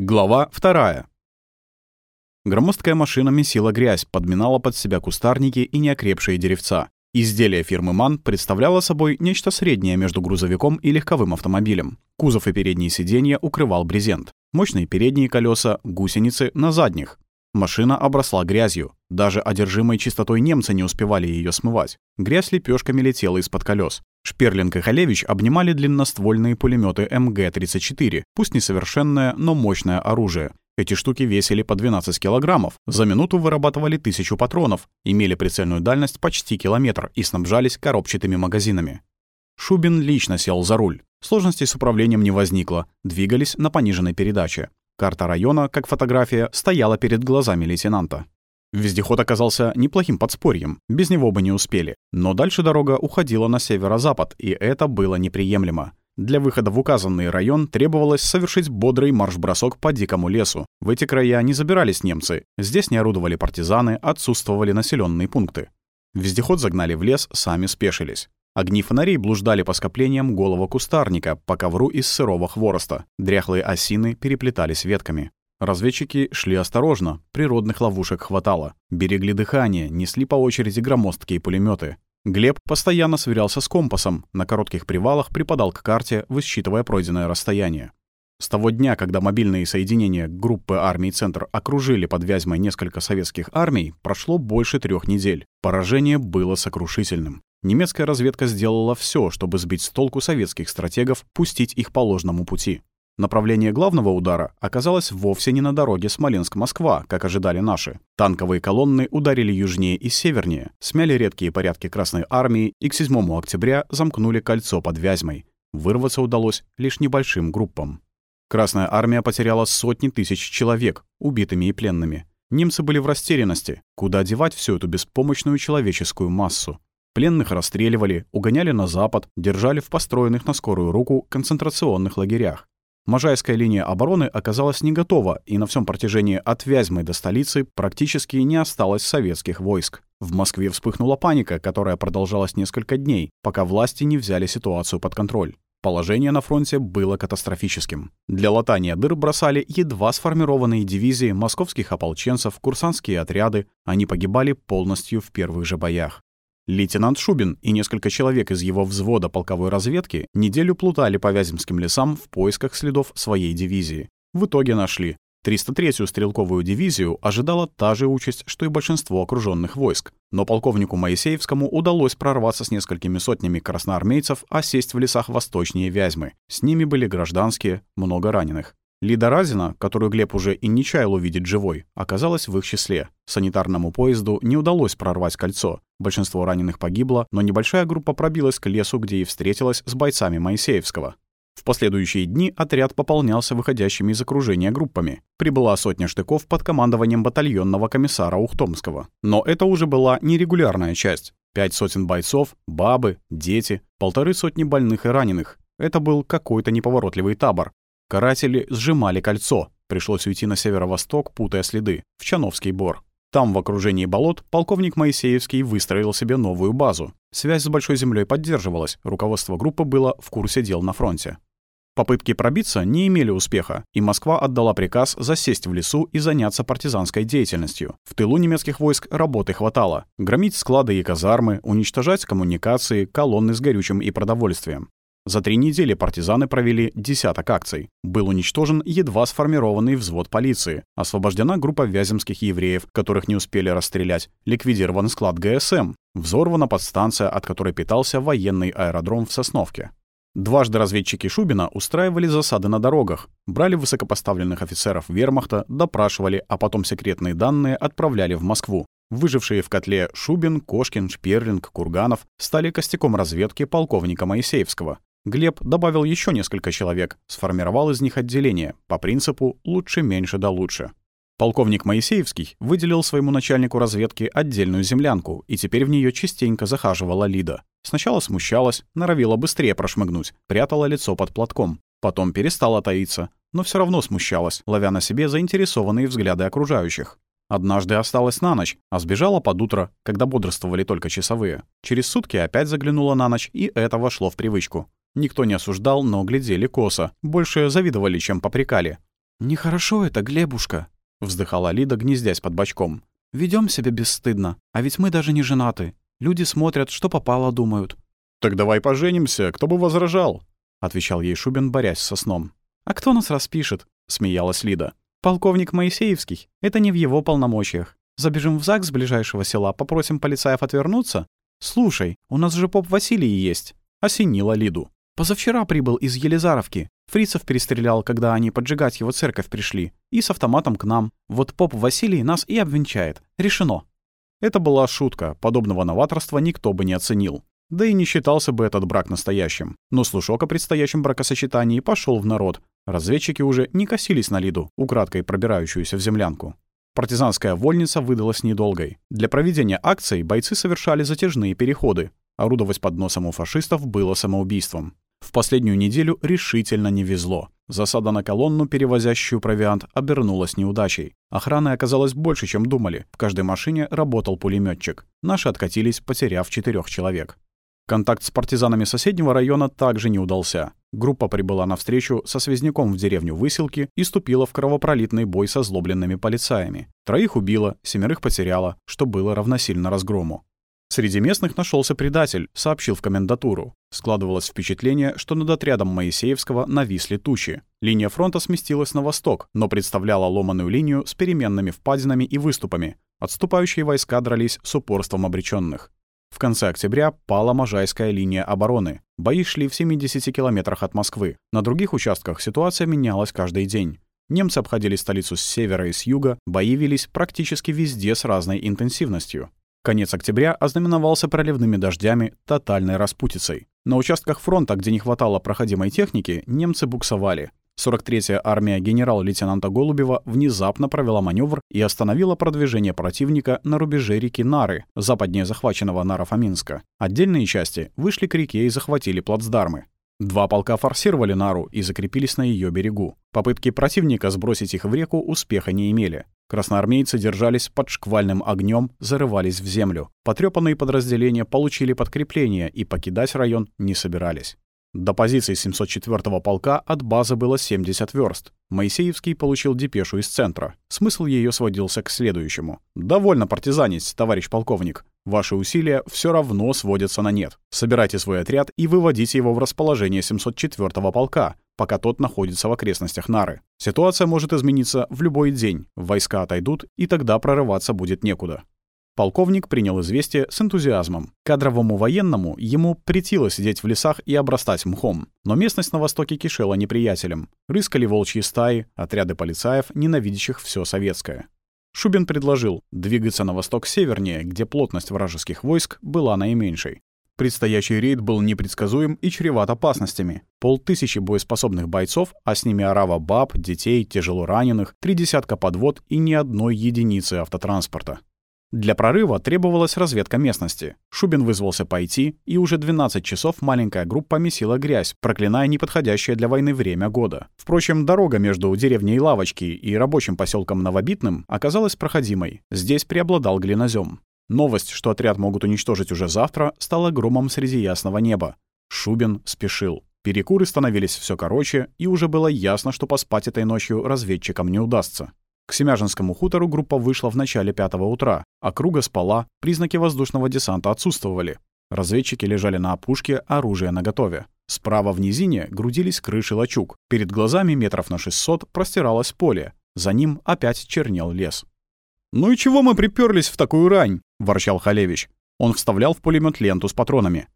Глава вторая. Громоздкая машина месила грязь, подминала под себя кустарники и неокрепшие деревца. Изделие фирмы «МАН» представляло собой нечто среднее между грузовиком и легковым автомобилем. Кузов и передние сиденья укрывал брезент. Мощные передние колеса, гусеницы на задних. Машина обросла грязью. Даже одержимые чистотой немцы не успевали ее смывать. Грязь лепешками летела из-под колес. Шперлинг и Халевич обнимали длинноствольные пулеметы МГ-34, пусть несовершенное, но мощное оружие. Эти штуки весили по 12 килограммов, за минуту вырабатывали тысячу патронов, имели прицельную дальность почти километр и снабжались коробчатыми магазинами. Шубин лично сел за руль. Сложностей с управлением не возникло, двигались на пониженной передаче. Карта района, как фотография, стояла перед глазами лейтенанта. Вездеход оказался неплохим подспорьем, без него бы не успели. Но дальше дорога уходила на северо-запад, и это было неприемлемо. Для выхода в указанный район требовалось совершить бодрый марш-бросок по дикому лесу. В эти края не забирались немцы, здесь не орудовали партизаны, отсутствовали населенные пункты. Вездеход загнали в лес, сами спешились. Огни фонарей блуждали по скоплениям голого кустарника, по ковру из сырого хвороста. Дряхлые осины переплетались ветками. Разведчики шли осторожно, природных ловушек хватало. Берегли дыхание, несли по очереди громоздкие пулеметы. Глеб постоянно сверялся с компасом, на коротких привалах припадал к карте, высчитывая пройденное расстояние. С того дня, когда мобильные соединения группы армий «Центр» окружили под Вязьмой несколько советских армий, прошло больше трех недель. Поражение было сокрушительным. Немецкая разведка сделала все, чтобы сбить с толку советских стратегов, пустить их по ложному пути. Направление главного удара оказалось вовсе не на дороге Смоленск-Москва, как ожидали наши. Танковые колонны ударили южнее и севернее, смяли редкие порядки Красной Армии и к 7 октября замкнули кольцо под Вязьмой. Вырваться удалось лишь небольшим группам. Красная Армия потеряла сотни тысяч человек, убитыми и пленными. Немцы были в растерянности. Куда девать всю эту беспомощную человеческую массу? Пленных расстреливали, угоняли на запад, держали в построенных на скорую руку концентрационных лагерях. Можайская линия обороны оказалась не готова, и на всем протяжении от Вязьмы до столицы практически не осталось советских войск. В Москве вспыхнула паника, которая продолжалась несколько дней, пока власти не взяли ситуацию под контроль. Положение на фронте было катастрофическим. Для латания дыр бросали едва сформированные дивизии московских ополченцев, курсантские отряды. Они погибали полностью в первых же боях. Лейтенант Шубин и несколько человек из его взвода полковой разведки неделю плутали по Вяземским лесам в поисках следов своей дивизии. В итоге нашли. 303-ю стрелковую дивизию ожидала та же участь, что и большинство окруженных войск. Но полковнику Моисеевскому удалось прорваться с несколькими сотнями красноармейцев, а сесть в лесах восточнее Вязьмы. С ними были гражданские, много раненых. Лида Разина, которую Глеб уже и не чаял увидеть живой, оказалась в их числе. Санитарному поезду не удалось прорвать кольцо. Большинство раненых погибло, но небольшая группа пробилась к лесу, где и встретилась с бойцами Моисеевского. В последующие дни отряд пополнялся выходящими из окружения группами. Прибыла сотня штыков под командованием батальонного комиссара Ухтомского. Но это уже была нерегулярная часть. Пять сотен бойцов, бабы, дети, полторы сотни больных и раненых. Это был какой-то неповоротливый табор, Каратели сжимали кольцо. Пришлось уйти на северо-восток, путая следы, в Чановский бор. Там, в окружении болот, полковник Моисеевский выстроил себе новую базу. Связь с Большой землей поддерживалась, руководство группы было в курсе дел на фронте. Попытки пробиться не имели успеха, и Москва отдала приказ засесть в лесу и заняться партизанской деятельностью. В тылу немецких войск работы хватало. Громить склады и казармы, уничтожать коммуникации, колонны с горючим и продовольствием. За три недели партизаны провели десяток акций. Был уничтожен едва сформированный взвод полиции. Освобождена группа вяземских евреев, которых не успели расстрелять. Ликвидирован склад ГСМ. Взорвана подстанция, от которой питался военный аэродром в Сосновке. Дважды разведчики Шубина устраивали засады на дорогах, брали высокопоставленных офицеров вермахта, допрашивали, а потом секретные данные отправляли в Москву. Выжившие в котле Шубин, Кошкин, Шперлинг, Курганов стали костяком разведки полковника Моисеевского. Глеб добавил еще несколько человек, сформировал из них отделение, по принципу «лучше меньше да лучше». Полковник Моисеевский выделил своему начальнику разведки отдельную землянку, и теперь в нее частенько захаживала Лида. Сначала смущалась, норовила быстрее прошмыгнуть, прятала лицо под платком. Потом перестала таиться, но все равно смущалась, ловя на себе заинтересованные взгляды окружающих. Однажды осталась на ночь, а сбежала под утро, когда бодрствовали только часовые. Через сутки опять заглянула на ночь, и это вошло в привычку. Никто не осуждал, но глядели косо. Больше завидовали, чем попрекали. «Нехорошо это, Глебушка», — вздыхала Лида, гнездясь под бочком. Ведем себя бесстыдно, а ведь мы даже не женаты. Люди смотрят, что попало, думают». «Так давай поженимся, кто бы возражал?» — отвечал ей Шубин, борясь со сном. «А кто нас распишет?» — смеялась Лида. «Полковник Моисеевский. Это не в его полномочиях. Забежим в ЗАГС ближайшего села, попросим полицаев отвернуться? Слушай, у нас же поп Василий есть». Осенила Лиду. «Позавчера прибыл из Елизаровки. Фрицев перестрелял, когда они поджигать его церковь пришли. И с автоматом к нам. Вот поп Василий нас и обвенчает. Решено». Это была шутка. Подобного новаторства никто бы не оценил. Да и не считался бы этот брак настоящим. Но слушок о предстоящем бракосочетании пошел в народ. Разведчики уже не косились на Лиду, украдкой пробирающуюся в землянку. Партизанская вольница выдалась недолгой. Для проведения акций бойцы совершали затяжные переходы. Орудовать под носом у фашистов было самоубийством. В последнюю неделю решительно не везло. Засада на колонну, перевозящую провиант, обернулась неудачей. Охраны оказалось больше, чем думали. В каждой машине работал пулеметчик. Наши откатились, потеряв четырех человек. Контакт с партизанами соседнего района также не удался. Группа прибыла на встречу со связняком в деревню Выселки и ступила в кровопролитный бой со злобленными полицаями. Троих убила, семерых потеряла, что было равносильно разгрому. Среди местных нашелся предатель, сообщил в комендатуру. Складывалось впечатление, что над отрядом Моисеевского нависли тучи. Линия фронта сместилась на восток, но представляла ломаную линию с переменными впадинами и выступами. Отступающие войска дрались с упорством обреченных. В конце октября пала Можайская линия обороны. Бои шли в 70 километрах от Москвы. На других участках ситуация менялась каждый день. Немцы обходили столицу с севера и с юга, бои велись практически везде с разной интенсивностью. Конец октября ознаменовался проливными дождями, тотальной распутицей. На участках фронта, где не хватало проходимой техники, немцы буксовали. 43-я армия генерал-лейтенанта Голубева внезапно провела маневр и остановила продвижение противника на рубеже реки Нары, западнее захваченного Наро-Фоминска. Отдельные части вышли к реке и захватили плацдармы. Два полка форсировали Нару и закрепились на ее берегу. Попытки противника сбросить их в реку успеха не имели. Красноармейцы держались под шквальным огнем, зарывались в землю. Потрепанные подразделения получили подкрепление и покидать район не собирались. До позиции 704-го полка от базы было 70 верст. Моисеевский получил депешу из центра. Смысл ее сводился к следующему. «Довольно партизанить, товарищ полковник. Ваши усилия все равно сводятся на нет. Собирайте свой отряд и выводите его в расположение 704-го полка, пока тот находится в окрестностях Нары. Ситуация может измениться в любой день. Войска отойдут, и тогда прорываться будет некуда. Полковник принял известие с энтузиазмом. Кадровому военному ему претило сидеть в лесах и обрастать мхом. Но местность на востоке кишела неприятелем. Рыскали волчьи стаи, отряды полицаев, ненавидящих все советское. Шубин предложил двигаться на восток севернее, где плотность вражеских войск была наименьшей. Предстоящий рейд был непредсказуем и чреват опасностями. Полтысячи боеспособных бойцов, а с ними орава баб, детей, тяжело раненых, три десятка подвод и ни одной единицы автотранспорта. Для прорыва требовалась разведка местности. Шубин вызвался пойти, и уже 12 часов маленькая группа месила грязь, проклиная неподходящее для войны время года. Впрочем, дорога между деревней Лавочки и рабочим поселком Новобитным оказалась проходимой. Здесь преобладал глинозем. Новость, что отряд могут уничтожить уже завтра, стала громом среди ясного неба. Шубин спешил. Перекуры становились все короче, и уже было ясно, что поспать этой ночью разведчикам не удастся. К Семяжинскому хутору группа вышла в начале пятого утра. Округа спала, признаки воздушного десанта отсутствовали. Разведчики лежали на опушке, оружие наготове. Справа в низине грудились крыши лачуг. Перед глазами метров на 600 простиралось поле. За ним опять чернел лес. «Ну и чего мы приперлись в такую рань?» — ворчал Халевич. Он вставлял в пулемет ленту с патронами.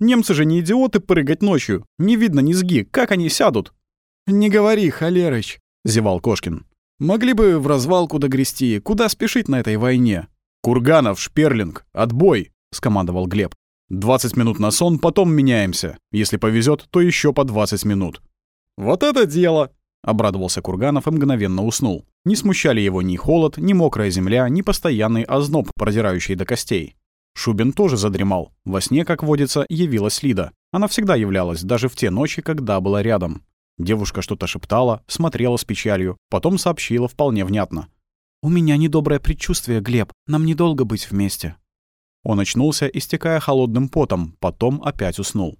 «Немцы же не идиоты прыгать ночью. Не видно низги. Как они сядут?» «Не говори, Халерыч», — зевал Кошкин. «Могли бы в развалку догрести. Куда спешить на этой войне?» «Курганов, Шперлинг, отбой!» — скомандовал Глеб. «20 минут на сон, потом меняемся. Если повезет, то еще по 20 минут». «Вот это дело!» Обрадовался Курганов и мгновенно уснул. Не смущали его ни холод, ни мокрая земля, ни постоянный озноб, продирающий до костей. Шубин тоже задремал. Во сне, как водится, явилась Лида. Она всегда являлась, даже в те ночи, когда была рядом. Девушка что-то шептала, смотрела с печалью, потом сообщила вполне внятно. «У меня недоброе предчувствие, Глеб. Нам недолго быть вместе». Он очнулся, истекая холодным потом, потом опять уснул.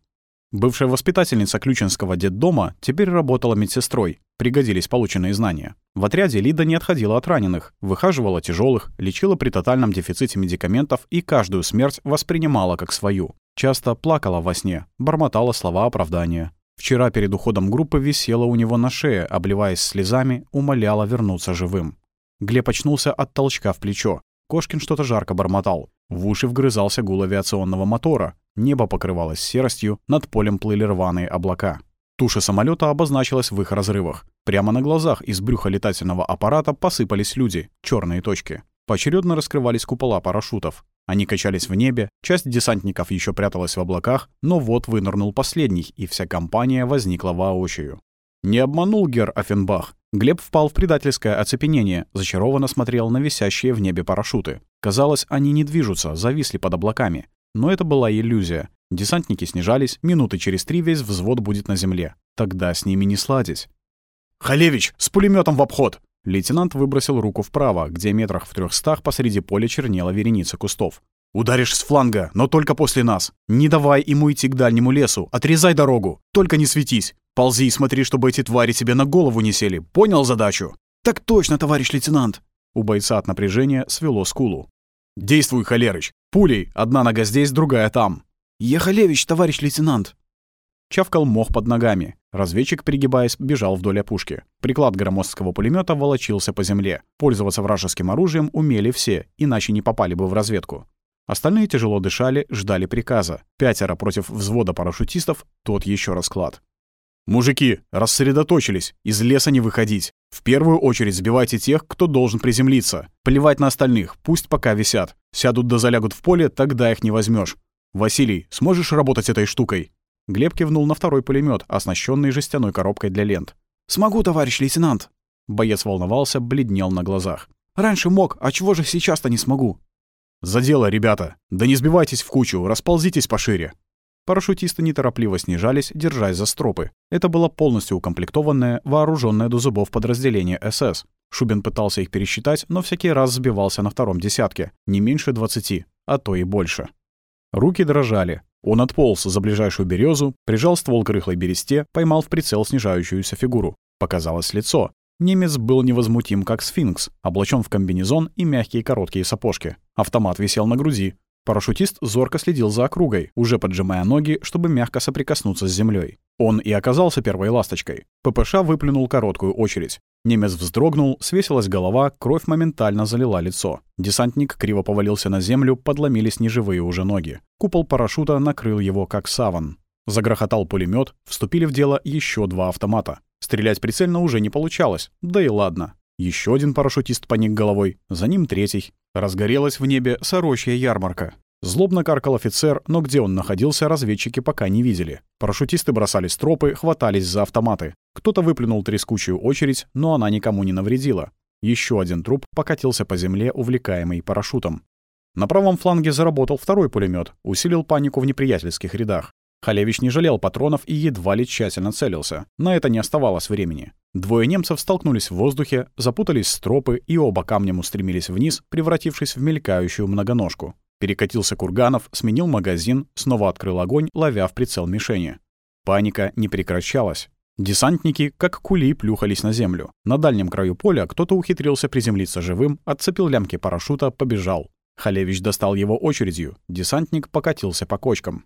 Бывшая воспитательница Ключинского детдома теперь работала медсестрой. Пригодились полученные знания. В отряде Лида не отходила от раненых, выхаживала тяжелых, лечила при тотальном дефиците медикаментов и каждую смерть воспринимала как свою. Часто плакала во сне, бормотала слова оправдания. Вчера перед уходом группы висела у него на шее, обливаясь слезами, умоляла вернуться живым. Глеб очнулся от толчка в плечо. Кошкин что-то жарко бормотал. В уши вгрызался гул авиационного мотора. Небо покрывалось серостью, над полем плыли рваные облака. Туша самолета обозначилась в их разрывах. Прямо на глазах из брюха летательного аппарата посыпались люди, черные точки. Поочередно раскрывались купола парашютов. Они качались в небе, часть десантников еще пряталась в облаках, но вот вынырнул последний, и вся компания возникла воочию. Не обманул Гер Оффенбах. Глеб впал в предательское оцепенение, зачарованно смотрел на висящие в небе парашюты. Казалось, они не движутся, зависли под облаками. Но это была иллюзия. Десантники снижались, минуты через три весь взвод будет на земле. Тогда с ними не сладить. «Халевич, с пулеметом в обход!» Лейтенант выбросил руку вправо, где метрах в трехстах посреди поля чернела вереница кустов. «Ударишь с фланга, но только после нас. Не давай ему идти к дальнему лесу, отрезай дорогу. Только не светись. Ползи и смотри, чтобы эти твари тебе на голову не сели. Понял задачу?» «Так точно, товарищ лейтенант!» У бойца от напряжения свело скулу. «Действуй, Холерыч! Пулей! Одна нога здесь, другая там!» «Ехалевич, товарищ лейтенант!» Чавкал мох под ногами. Разведчик, пригибаясь, бежал вдоль опушки. Приклад громоздкого пулемета волочился по земле. Пользоваться вражеским оружием умели все, иначе не попали бы в разведку. Остальные тяжело дышали, ждали приказа. Пятеро против взвода парашютистов — тот еще расклад. «Мужики, рассредоточились, из леса не выходить. В первую очередь сбивайте тех, кто должен приземлиться. Плевать на остальных, пусть пока висят. Сядут да залягут в поле, тогда их не возьмешь. Василий, сможешь работать этой штукой?» Глеб кивнул на второй пулемет, оснащенный жестяной коробкой для лент. «Смогу, товарищ лейтенант!» Боец волновался, бледнел на глазах. «Раньше мог, а чего же сейчас-то не смогу?» «За дело, ребята! Да не сбивайтесь в кучу, расползитесь пошире!» Парашютисты неторопливо снижались, держась за стропы. Это было полностью укомплектованное, вооруженное до зубов подразделение СС. Шубин пытался их пересчитать, но всякий раз сбивался на втором десятке, не меньше двадцати, а то и больше. Руки дрожали. Он отполз за ближайшую березу, прижал ствол к рыхлой бересте, поймал в прицел снижающуюся фигуру. Показалось лицо. Немец был невозмутим, как сфинкс, облачен в комбинезон и мягкие короткие сапожки. Автомат висел на груди. Парашютист зорко следил за округой, уже поджимая ноги, чтобы мягко соприкоснуться с землей. Он и оказался первой ласточкой. ППШ выплюнул короткую очередь. Немец вздрогнул, свесилась голова, кровь моментально залила лицо. Десантник криво повалился на землю, подломились неживые уже ноги. Купол парашюта накрыл его, как саван. Загрохотал пулемет, вступили в дело еще два автомата. Стрелять прицельно уже не получалось, да и ладно. Еще один парашютист поник головой, за ним третий. Разгорелась в небе сорочья ярмарка. Злобно каркал офицер, но где он находился, разведчики пока не видели. Парашютисты бросали стропы, хватались за автоматы. Кто-то выплюнул трескучую очередь, но она никому не навредила. Еще один труп покатился по земле, увлекаемый парашютом. На правом фланге заработал второй пулемет, усилил панику в неприятельских рядах. Халевич не жалел патронов и едва ли тщательно целился. На это не оставалось времени. Двое немцев столкнулись в воздухе, запутались стропы и оба камнем устремились вниз, превратившись в мелькающую многоножку. Перекатился Курганов, сменил магазин, снова открыл огонь, ловя в прицел мишени. Паника не прекращалась. Десантники, как кули, плюхались на землю. На дальнем краю поля кто-то ухитрился приземлиться живым, отцепил лямки парашюта, побежал. Халевич достал его очередью. Десантник покатился по кочкам.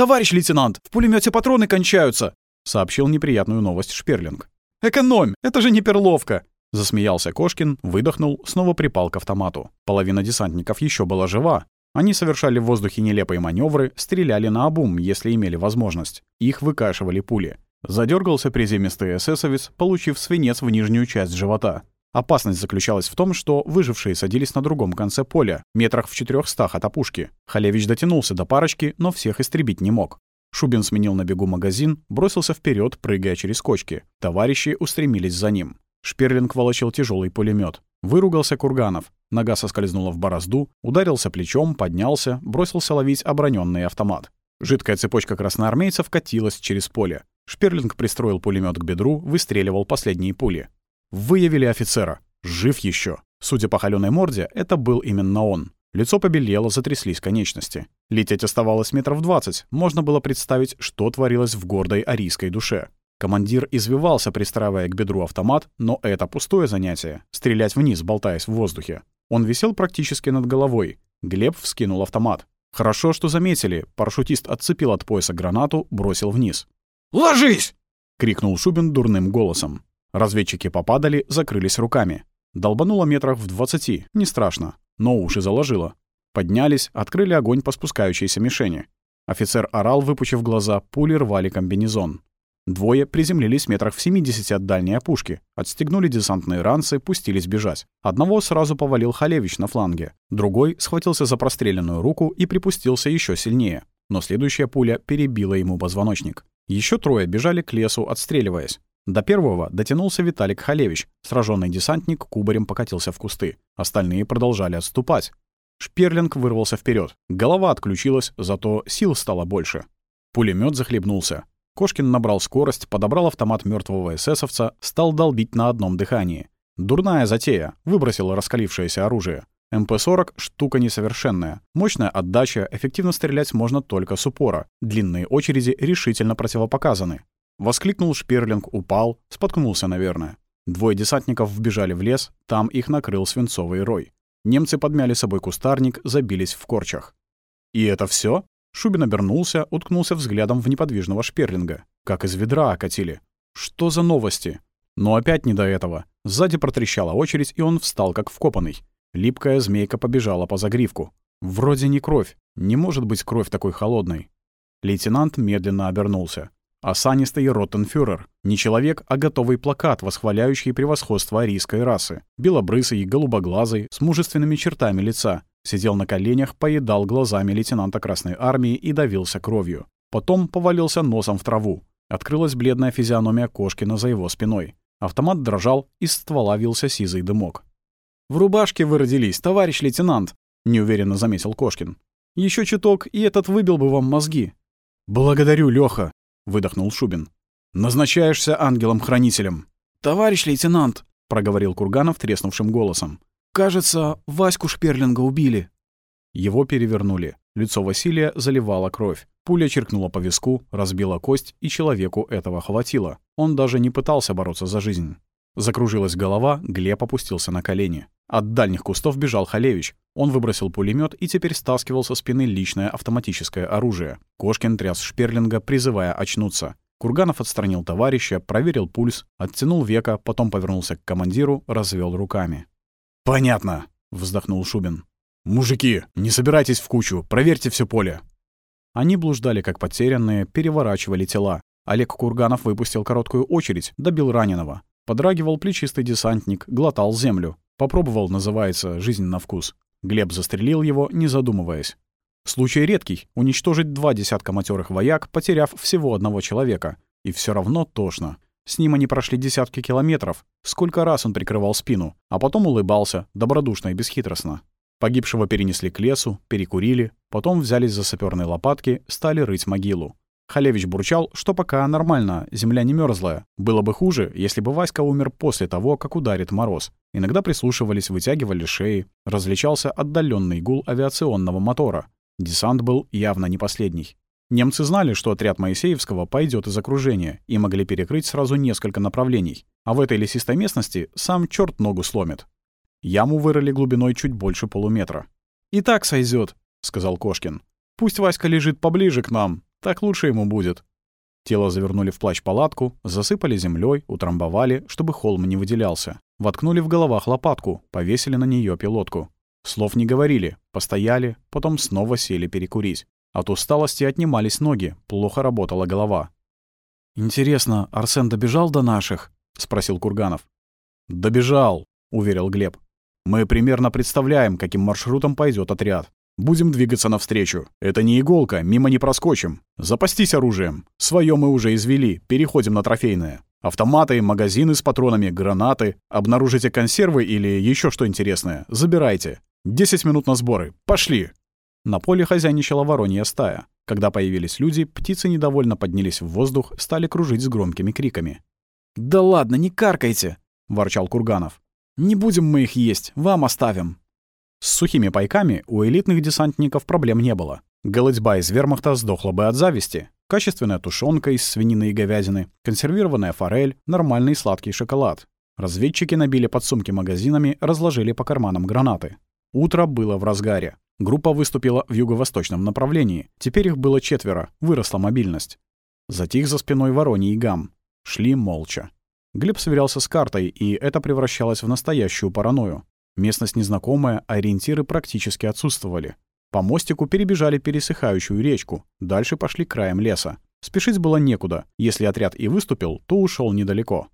«Товарищ лейтенант, в пулемете патроны кончаются!» — сообщил неприятную новость Шперлинг. «Экономь! Это же не перловка!» Засмеялся Кошкин, выдохнул, снова припал к автомату. Половина десантников еще была жива. Они совершали в воздухе нелепые маневры, стреляли на обум, если имели возможность. Их выкашивали пули. Задергался приземистый эсэсовец, получив свинец в нижнюю часть живота. Опасность заключалась в том, что выжившие садились на другом конце поля, метрах в четырехстах от опушки. Халевич дотянулся до парочки, но всех истребить не мог. Шубин сменил на бегу магазин, бросился вперед, прыгая через кочки. Товарищи устремились за ним. Шперлинг волочил тяжелый пулемет. Выругался Курганов. Нога соскользнула в борозду, ударился плечом, поднялся, бросился ловить оброненный автомат. Жидкая цепочка красноармейцев катилась через поле. Шперлинг пристроил пулемет к бедру, выстреливал последние пули. Выявили офицера. Жив еще. Судя по холёной морде, это был именно он. Лицо побелело, затряслись конечности. Лететь оставалось метров двадцать. Можно было представить, что творилось в гордой арийской душе. Командир извивался, пристраивая к бедру автомат, но это пустое занятие — стрелять вниз, болтаясь в воздухе. Он висел практически над головой. Глеб вскинул автомат. Хорошо, что заметили. Парашютист отцепил от пояса гранату, бросил вниз. «Ложись!» — крикнул Шубин дурным голосом. Разведчики попадали, закрылись руками. Долбануло метрах в двадцати, не страшно, но уши заложило. Поднялись, открыли огонь по спускающейся мишени. Офицер орал, выпучив глаза, пули рвали комбинезон. Двое приземлились метрах в 70 от дальней опушки, отстегнули десантные ранцы, пустились бежать. Одного сразу повалил Халевич на фланге, другой схватился за простреленную руку и припустился еще сильнее. Но следующая пуля перебила ему позвоночник. Еще трое бежали к лесу, отстреливаясь. До первого дотянулся Виталик Халевич. Сраженный десантник кубарем покатился в кусты. Остальные продолжали отступать. Шперлинг вырвался вперед. Голова отключилась, зато сил стало больше. Пулемет захлебнулся. Кошкин набрал скорость, подобрал автомат мертвого эсэсовца, стал долбить на одном дыхании. Дурная затея, выбросил раскалившееся оружие. МП-40 — штука несовершенная. Мощная отдача, эффективно стрелять можно только с упора. Длинные очереди решительно противопоказаны. Воскликнул Шперлинг, упал, споткнулся, наверное. Двое десантников вбежали в лес, там их накрыл свинцовый рой. Немцы подмяли собой кустарник, забились в корчах. «И это все? Шубин обернулся, уткнулся взглядом в неподвижного Шперлинга. Как из ведра окатили. «Что за новости?» Но опять не до этого. Сзади протрещала очередь, и он встал как вкопанный. Липкая змейка побежала по загривку. Вроде не кровь. Не может быть кровь такой холодной. Лейтенант медленно обернулся. Осанистый ротенфюрер. Не человек, а готовый плакат, восхваляющий превосходство арийской расы. Белобрысый, голубоглазый, с мужественными чертами лица. Сидел на коленях, поедал глазами лейтенанта Красной Армии и давился кровью. Потом повалился носом в траву. Открылась бледная физиономия Кошкина за его спиной. Автомат дрожал, из ствола вился сизый дымок. «В рубашке вы родились, товарищ лейтенант», — неуверенно заметил Кошкин. Еще чуток, и этот выбил бы вам мозги». «Благодарю, Лёха», — выдохнул Шубин. «Назначаешься ангелом-хранителем». «Товарищ лейтенант», — проговорил Курганов треснувшим голосом. «Кажется, Ваську Шперлинга убили». Его перевернули. Лицо Василия заливало кровь. Пуля черкнула по виску, разбила кость, и человеку этого хватило. Он даже не пытался бороться за жизнь. Закружилась голова, Глеб опустился на колени. От дальних кустов бежал Халевич. Он выбросил пулемет и теперь стаскивал со спины личное автоматическое оружие. Кошкин тряс Шперлинга, призывая очнуться. Курганов отстранил товарища, проверил пульс, оттянул века, потом повернулся к командиру, развел руками. «Понятно», — вздохнул Шубин. «Мужики, не собирайтесь в кучу, проверьте все поле». Они блуждали как потерянные, переворачивали тела. Олег Курганов выпустил короткую очередь, добил раненого. Подрагивал плечистый десантник, глотал землю. Попробовал, называется, жизнь на вкус. Глеб застрелил его, не задумываясь. Случай редкий — уничтожить два десятка матерых вояк, потеряв всего одного человека. И все равно тошно. С ним они прошли десятки километров. Сколько раз он прикрывал спину, а потом улыбался, добродушно и бесхитростно. Погибшего перенесли к лесу, перекурили, потом взялись за саперные лопатки, стали рыть могилу. Халевич бурчал, что пока нормально, земля не мерзлая. Было бы хуже, если бы Васька умер после того, как ударит мороз. Иногда прислушивались, вытягивали шеи. Различался отдаленный гул авиационного мотора. Десант был явно не последний. Немцы знали, что отряд Моисеевского пойдет из окружения и могли перекрыть сразу несколько направлений. А в этой лесистой местности сам черт ногу сломит. Яму вырыли глубиной чуть больше полуметра. «И так сойдет, сказал Кошкин. «Пусть Васька лежит поближе к нам, так лучше ему будет». Тело завернули в плащ-палатку, засыпали землей, утрамбовали, чтобы холм не выделялся. Воткнули в головах лопатку, повесили на нее пилотку. Слов не говорили, постояли, потом снова сели перекурить. От усталости отнимались ноги, плохо работала голова. «Интересно, Арсен добежал до наших?» — спросил Курганов. «Добежал», — уверил Глеб. «Мы примерно представляем, каким маршрутом пойдет отряд. Будем двигаться навстречу. Это не иголка, мимо не проскочим. Запастись оружием. Своё мы уже извели, переходим на трофейное. Автоматы, магазины с патронами, гранаты. Обнаружите консервы или еще что интересное. Забирайте. Десять минут на сборы. Пошли!» На поле хозяйничала воронья стая. Когда появились люди, птицы недовольно поднялись в воздух, стали кружить с громкими криками. «Да ладно, не каркайте!» — ворчал Курганов. «Не будем мы их есть, вам оставим!» С сухими пайками у элитных десантников проблем не было. Голодьба из вермахта сдохла бы от зависти. Качественная тушенка из свинины и говядины, консервированная форель, нормальный сладкий шоколад. Разведчики набили подсумки магазинами, разложили по карманам гранаты. Утро было в разгаре. Группа выступила в юго-восточном направлении. Теперь их было четверо, выросла мобильность. Затих за спиной Вороний и Гам. Шли молча. Глеб сверялся с картой, и это превращалось в настоящую паранойю. Местность незнакомая, ориентиры практически отсутствовали. По мостику перебежали пересыхающую речку, дальше пошли краем леса. Спешить было некуда. Если отряд и выступил, то ушел недалеко.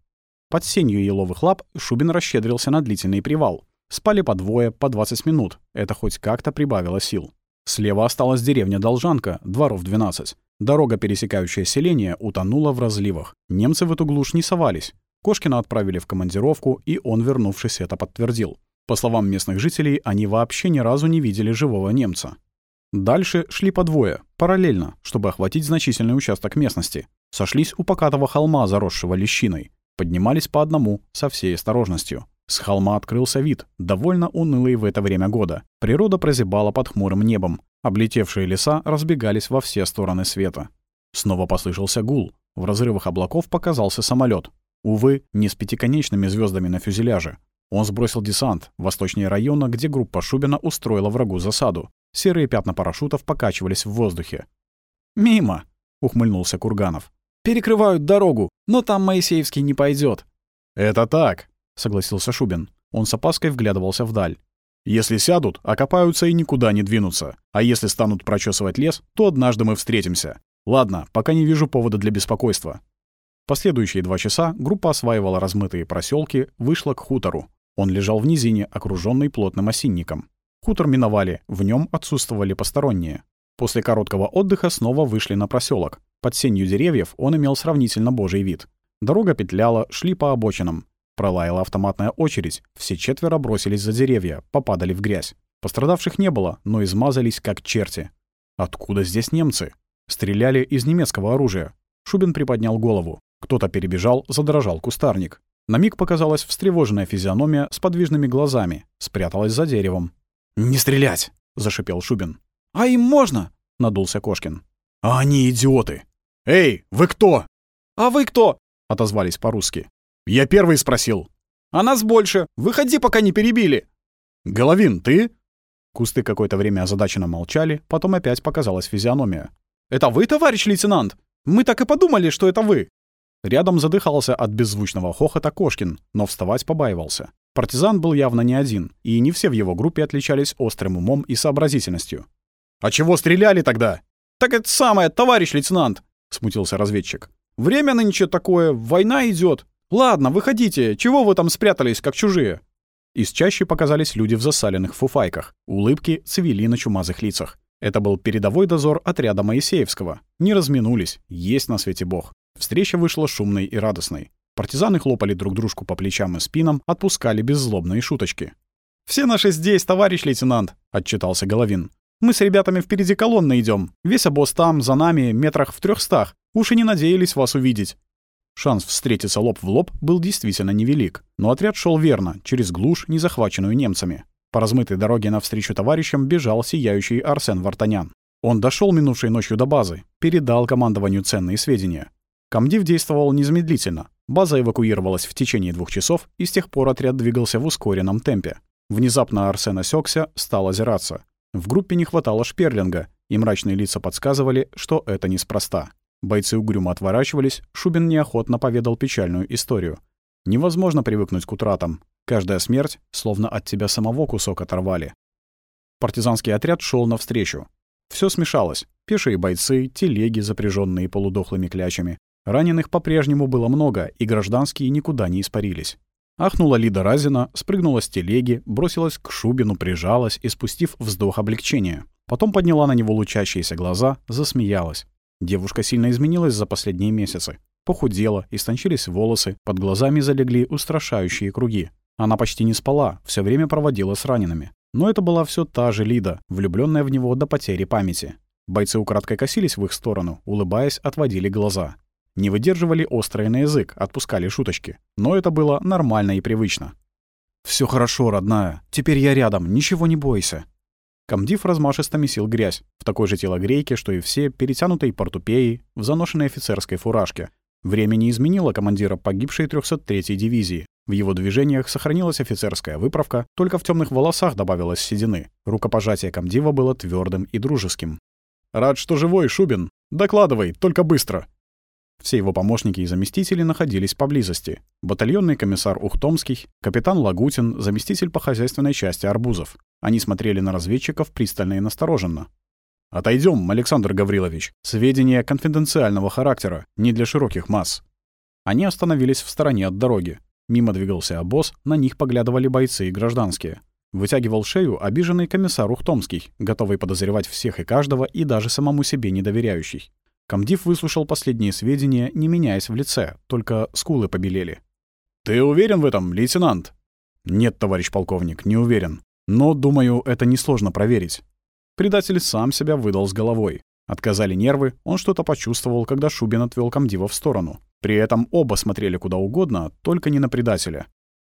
Под сенью еловых лап Шубин расщедрился на длительный привал. Спали по двое, по 20 минут. Это хоть как-то прибавило сил. Слева осталась деревня Должанка, дворов 12. Дорога, пересекающая селение, утонула в разливах. Немцы в эту глушь не совались. Кошкина отправили в командировку, и он, вернувшись, это подтвердил. По словам местных жителей, они вообще ни разу не видели живого немца. Дальше шли по двое, параллельно, чтобы охватить значительный участок местности. Сошлись у покатого холма, заросшего лещиной. Поднимались по одному, со всей осторожностью. С холма открылся вид, довольно унылый в это время года. Природа прозябала под хмурым небом. Облетевшие леса разбегались во все стороны света. Снова послышался гул. В разрывах облаков показался самолет. Увы, не с пятиконечными звездами на фюзеляже. Он сбросил десант, восточнее района, где группа Шубина устроила врагу засаду. Серые пятна парашютов покачивались в воздухе. «Мимо!» — ухмыльнулся Курганов. «Перекрывают дорогу, но там Моисеевский не пойдет. «Это так», — согласился Шубин. Он с опаской вглядывался вдаль. «Если сядут, окопаются и никуда не двинутся. А если станут прочесывать лес, то однажды мы встретимся. Ладно, пока не вижу повода для беспокойства». Последующие два часа группа осваивала размытые проселки, вышла к хутору. Он лежал в низине, окруженный плотным осинником. Хутор миновали, в нем отсутствовали посторонние. После короткого отдыха снова вышли на проселок. Под сенью деревьев он имел сравнительно божий вид. Дорога петляла, шли по обочинам. Пролаяла автоматная очередь. Все четверо бросились за деревья, попадали в грязь. Пострадавших не было, но измазались как черти. Откуда здесь немцы? Стреляли из немецкого оружия. Шубин приподнял голову. Кто-то перебежал, задрожал кустарник. На миг показалась встревоженная физиономия с подвижными глазами. Спряталась за деревом. «Не стрелять!» — зашипел Шубин. «А им можно?» — надулся Кошкин. «А они идиоты! Эй, вы кто?» «А вы кто?» — отозвались по-русски. «Я первый спросил». «А нас больше! Выходи, пока не перебили!» «Головин, ты?» Кусты какое-то время озадаченно молчали, потом опять показалась физиономия. «Это вы, товарищ лейтенант? Мы так и подумали, что это вы!» Рядом задыхался от беззвучного хохота Кошкин, но вставать побаивался. Партизан был явно не один, и не все в его группе отличались острым умом и сообразительностью. «А чего стреляли тогда?» «Так это самое, товарищ лейтенант!» — смутился разведчик. «Время нынче такое, война идет. Ладно, выходите, чего вы там спрятались, как чужие?» Из чаще показались люди в засаленных фуфайках, улыбки цвели на чумазых лицах. Это был передовой дозор отряда Моисеевского. Не разминулись, есть на свете бог. Встреча вышла шумной и радостной. Партизаны хлопали друг дружку по плечам и спинам, отпускали беззлобные шуточки. «Все наши здесь, товарищ лейтенант», — отчитался Головин. «Мы с ребятами впереди колонны идем. Весь обоз там, за нами, метрах в трехстах. Уж и не надеялись вас увидеть». Шанс встретиться лоб в лоб был действительно невелик, но отряд шел верно, через глушь, не захваченную немцами. По размытой дороге навстречу товарищам бежал сияющий Арсен Вартанян. Он дошел минувшей ночью до базы, передал командованию ценные сведения. Комдив действовал незамедлительно. База эвакуировалась в течение двух часов, и с тех пор отряд двигался в ускоренном темпе. Внезапно Арсен осекся, стал озираться. В группе не хватало шперлинга, и мрачные лица подсказывали, что это неспроста. Бойцы угрюмо отворачивались, Шубин неохотно поведал печальную историю. Невозможно привыкнуть к утратам. Каждая смерть, словно от тебя самого кусок оторвали. Партизанский отряд шел навстречу. Все смешалось. Пешие бойцы, телеги, запряженные полудохлыми клячами, Раненых по-прежнему было много, и гражданские никуда не испарились. Ахнула Лида Разина, спрыгнула с телеги, бросилась к Шубину, прижалась и, спустив вздох облегчения. Потом подняла на него лучащиеся глаза, засмеялась. Девушка сильно изменилась за последние месяцы. Похудела, истончились волосы, под глазами залегли устрашающие круги. Она почти не спала, все время проводила с ранеными. Но это была все та же Лида, влюбленная в него до потери памяти. Бойцы украдкой косились в их сторону, улыбаясь, отводили глаза. Не выдерживали острый на язык, отпускали шуточки. Но это было нормально и привычно. Все хорошо, родная. Теперь я рядом, ничего не бойся». Комдив размашисто месил грязь, в такой же телогрейке, что и все, перетянутой портупеей, в заношенной офицерской фуражке. Время не изменило командира погибшей 303-й дивизии. В его движениях сохранилась офицерская выправка, только в темных волосах добавилось седины. Рукопожатие комдива было твердым и дружеским. «Рад, что живой, Шубин. Докладывай, только быстро!» Все его помощники и заместители находились поблизости. Батальонный комиссар Ухтомский, капитан Лагутин, заместитель по хозяйственной части Арбузов. Они смотрели на разведчиков пристально и настороженно. «Отойдем, Александр Гаврилович. Сведения конфиденциального характера, не для широких масс». Они остановились в стороне от дороги. Мимо двигался обоз, на них поглядывали бойцы и гражданские. Вытягивал шею обиженный комиссар Ухтомский, готовый подозревать всех и каждого и даже самому себе недоверяющий. Комдив выслушал последние сведения, не меняясь в лице, только скулы побелели. «Ты уверен в этом, лейтенант?» «Нет, товарищ полковник, не уверен. Но, думаю, это несложно проверить». Предатель сам себя выдал с головой. Отказали нервы, он что-то почувствовал, когда Шубин отвел комдива в сторону. При этом оба смотрели куда угодно, только не на предателя.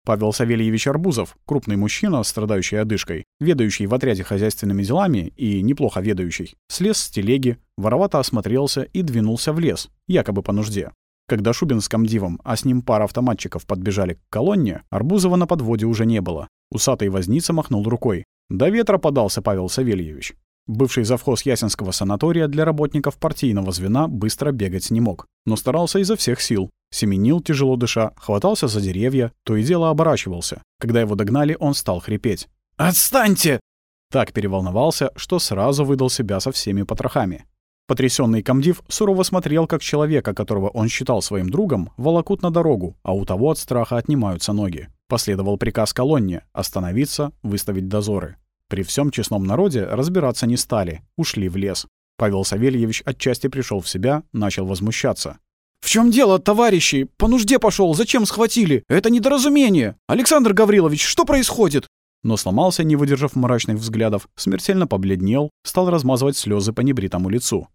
Павел Савельевич Арбузов, крупный мужчина, страдающий одышкой, ведающий в отряде хозяйственными делами и неплохо ведающий, слез с телеги, воровато осмотрелся и двинулся в лес, якобы по нужде. Когда Шубин с комдивом, а с ним пара автоматчиков подбежали к колонне, Арбузова на подводе уже не было. Усатый возница махнул рукой. До ветра подался Павел Савельевич. Бывший завхоз Ясенского санатория для работников партийного звена быстро бегать не мог, но старался изо всех сил. Семенил, тяжело дыша, хватался за деревья, то и дело оборачивался. Когда его догнали, он стал хрипеть. «Отстаньте!» Так переволновался, что сразу выдал себя со всеми потрохами. Потрясенный комдив сурово смотрел, как человека, которого он считал своим другом, волокут на дорогу, а у того от страха отнимаются ноги. Последовал приказ колонне — остановиться, выставить дозоры. При всем честном народе разбираться не стали, ушли в лес. Павел Савельевич отчасти пришел в себя, начал возмущаться. «В чем дело, товарищи? По нужде пошел, зачем схватили? Это недоразумение! Александр Гаврилович, что происходит?» Но сломался, не выдержав мрачных взглядов, смертельно побледнел, стал размазывать слезы по небритому лицу.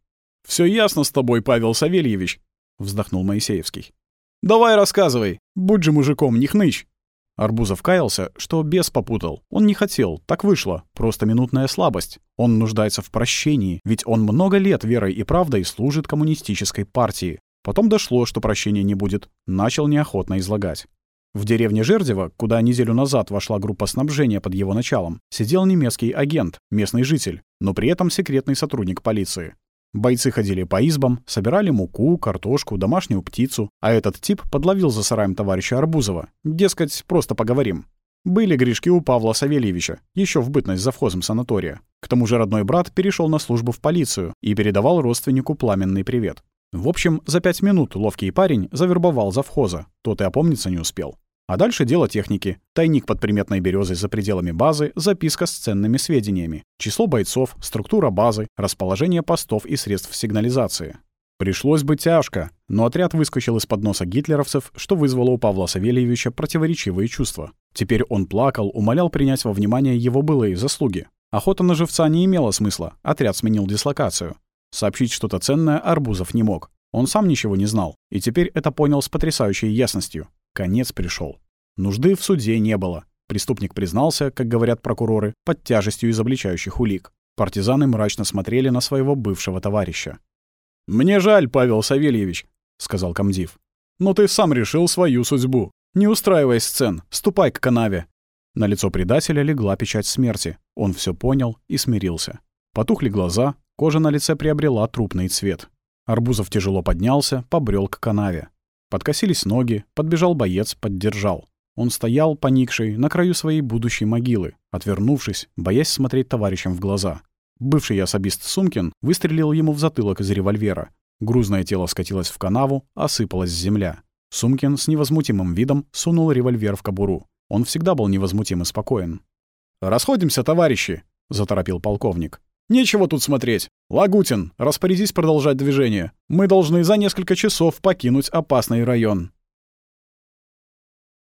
Все ясно с тобой, Павел Савельевич», — вздохнул Моисеевский. «Давай рассказывай, будь же мужиком, не хнычь». Арбузов каялся, что бес попутал. Он не хотел, так вышло, просто минутная слабость. Он нуждается в прощении, ведь он много лет верой и правдой служит коммунистической партии. Потом дошло, что прощения не будет. Начал неохотно излагать. В деревне Жердево, куда неделю назад вошла группа снабжения под его началом, сидел немецкий агент, местный житель, но при этом секретный сотрудник полиции. Бойцы ходили по избам, собирали муку, картошку, домашнюю птицу, а этот тип подловил за сараем товарища Арбузова. Дескать, просто поговорим. Были грешки у Павла Савельевича, еще в бытность завхозом санатория. К тому же родной брат перешел на службу в полицию и передавал родственнику пламенный привет. В общем, за пять минут ловкий парень завербовал завхоза, тот и опомниться не успел. А дальше дело техники. Тайник под приметной березой за пределами базы, записка с ценными сведениями. Число бойцов, структура базы, расположение постов и средств сигнализации. Пришлось бы тяжко, но отряд выскочил из-под носа гитлеровцев, что вызвало у Павла Савельевича противоречивые чувства. Теперь он плакал, умолял принять во внимание его былые заслуги. Охота на живца не имела смысла, отряд сменил дислокацию. Сообщить что-то ценное Арбузов не мог. Он сам ничего не знал, и теперь это понял с потрясающей ясностью. Конец пришел. Нужды в суде не было. Преступник признался, как говорят прокуроры, под тяжестью изобличающих улик. Партизаны мрачно смотрели на своего бывшего товарища. «Мне жаль, Павел Савельевич», — сказал комдив. «Но ты сам решил свою судьбу. Не устраивай сцен, ступай к канаве». На лицо предателя легла печать смерти. Он все понял и смирился. Потухли глаза, кожа на лице приобрела трупный цвет. Арбузов тяжело поднялся, побрел к канаве. Подкосились ноги, подбежал боец, поддержал. Он стоял, поникший, на краю своей будущей могилы, отвернувшись, боясь смотреть товарищам в глаза. Бывший особист Сумкин выстрелил ему в затылок из револьвера. Грузное тело скатилось в канаву, осыпалась земля. Сумкин с невозмутимым видом сунул револьвер в кобуру. Он всегда был невозмутим и спокоен. «Расходимся, товарищи!» — заторопил полковник. «Нечего тут смотреть. Лагутин, распорядись продолжать движение. Мы должны за несколько часов покинуть опасный район».